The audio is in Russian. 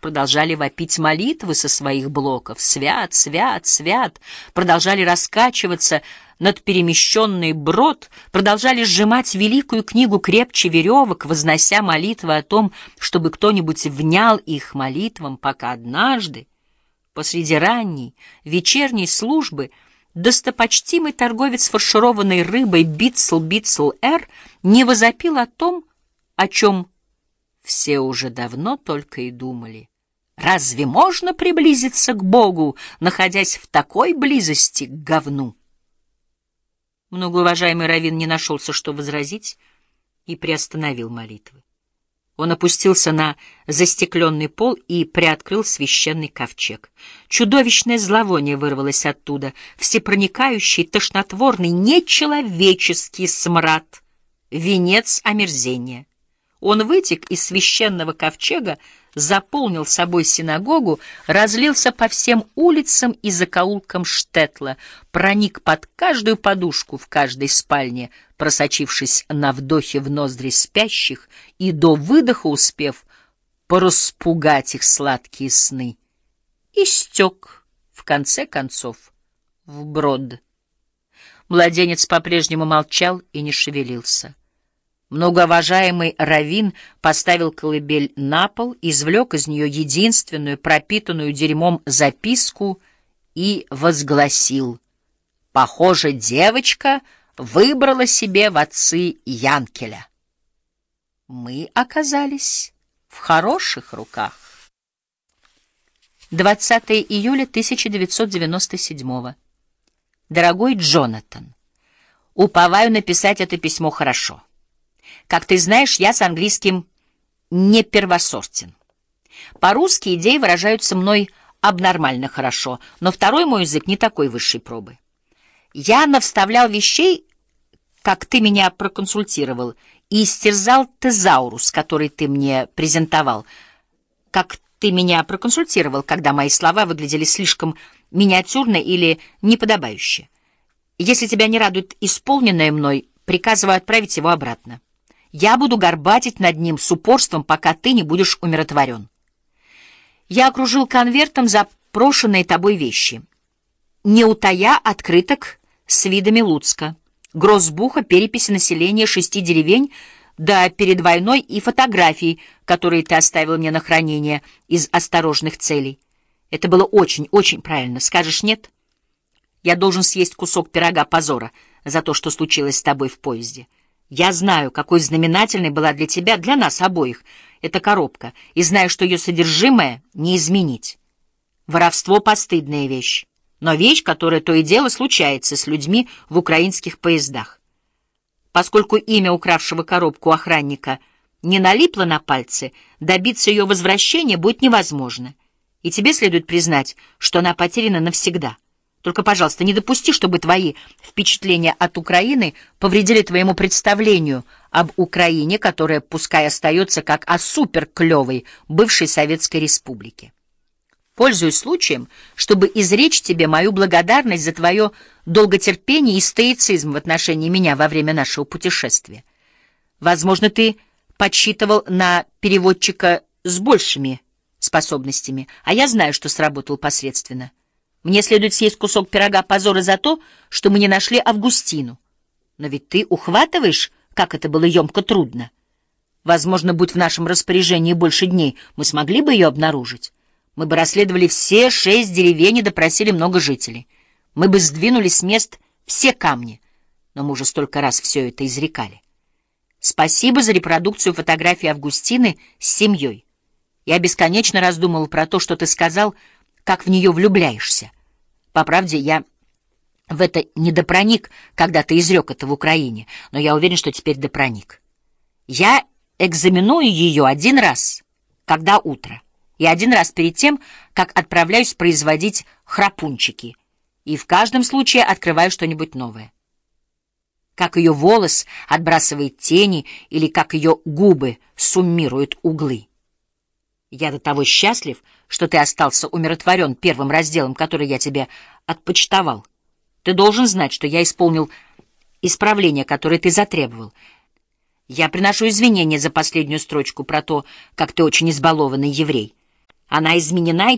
продолжали вопить молитвы со своих блоков. Свят, свят, свят, продолжали раскачиваться над перемещенный брод, продолжали сжимать великую книгу крепче веревок, вознося молитвы о том, чтобы кто-нибудь внял их молитвам, пока однажды, посреди ранней вечерней службы, достопочтимый торговец фаршированной рыбой Битсл Битсл Р не возопил о том, о чем все уже давно только и думали. Разве можно приблизиться к Богу, находясь в такой близости к говну? Многоуважаемый Равин не нашелся, что возразить, и приостановил молитвы. Он опустился на застекленный пол и приоткрыл священный ковчег. Чудовищное зловоние вырвалось оттуда, всепроникающий, тошнотворный, нечеловеческий смрад, венец омерзения. Он вытек из священного ковчега, заполнил собой синагогу, разлился по всем улицам и закоулкам Штетла, проник под каждую подушку в каждой спальне, просочившись на вдохе в ноздри спящих и до выдоха успев пораспугать их сладкие сны, и стек, в конце концов, в брод. Младенец по-прежнему молчал и не шевелился. Многоуважаемый Равин поставил колыбель на пол, извлек из нее единственную пропитанную дерьмом записку и возгласил. «Похоже, девочка выбрала себе в отцы Янкеля». Мы оказались в хороших руках. 20 июля 1997 Дорогой Джонатан, уповаю написать это письмо хорошо. Как ты знаешь, я с английским не первосортен. По-русски идеи выражаются мной абнормально хорошо, но второй мой язык не такой высшей пробы. Я навставлял вещей, как ты меня проконсультировал, и истерзал тезаурус, который ты мне презентовал, как ты меня проконсультировал, когда мои слова выглядели слишком миниатюрно или неподобающе. Если тебя не радует исполненное мной, приказываю отправить его обратно. Я буду горбатить над ним с упорством, пока ты не будешь умиротворен. Я окружил конвертом запрошенные тобой вещи. Не утая открыток с видами Луцка, гроссбуха, переписи населения шести деревень, да перед войной и фотографий, которые ты оставил мне на хранение из осторожных целей. Это было очень-очень правильно. Скажешь нет? Я должен съесть кусок пирога позора за то, что случилось с тобой в поезде. Я знаю, какой знаменательной была для тебя, для нас обоих, эта коробка, и знаю, что ее содержимое не изменить. Воровство — постыдная вещь, но вещь, которая то и дело случается с людьми в украинских поездах. Поскольку имя укравшего коробку охранника не налипло на пальцы, добиться ее возвращения будет невозможно, и тебе следует признать, что она потеряна навсегда — только, пожалуйста, не допусти, чтобы твои впечатления от Украины повредили твоему представлению об Украине, которая, пускай остается как о суперклевой бывшей Советской Республике. Пользуюсь случаем, чтобы изречь тебе мою благодарность за твое долготерпение и стоицизм в отношении меня во время нашего путешествия. Возможно, ты подсчитывал на переводчика с большими способностями, а я знаю, что сработал посредственно. Мне следует съесть кусок пирога позора за то, что мы не нашли Августину. Но ведь ты ухватываешь, как это было емко трудно. Возможно, будь в нашем распоряжении больше дней, мы смогли бы ее обнаружить. Мы бы расследовали все шесть деревень и допросили много жителей. Мы бы сдвинули с мест все камни, но мы уже столько раз все это изрекали. Спасибо за репродукцию фотографии Августины с семьей. Я бесконечно раздумывал про то, что ты сказал, как в нее влюбляешься. По правде, я в это не допроник, когда ты изрек это в Украине, но я уверен, что теперь допроник. Я экзаменую ее один раз, когда утро, и один раз перед тем, как отправляюсь производить храпунчики, и в каждом случае открываю что-нибудь новое. Как ее волос отбрасывает тени или как ее губы суммируют углы. Я до того счастлив, что ты остался умиротворен первым разделом, который я тебе отпочтовал. Ты должен знать, что я исполнил исправление, которое ты затребовал. Я приношу извинения за последнюю строчку про то, как ты очень избалованный еврей. Она изменена, и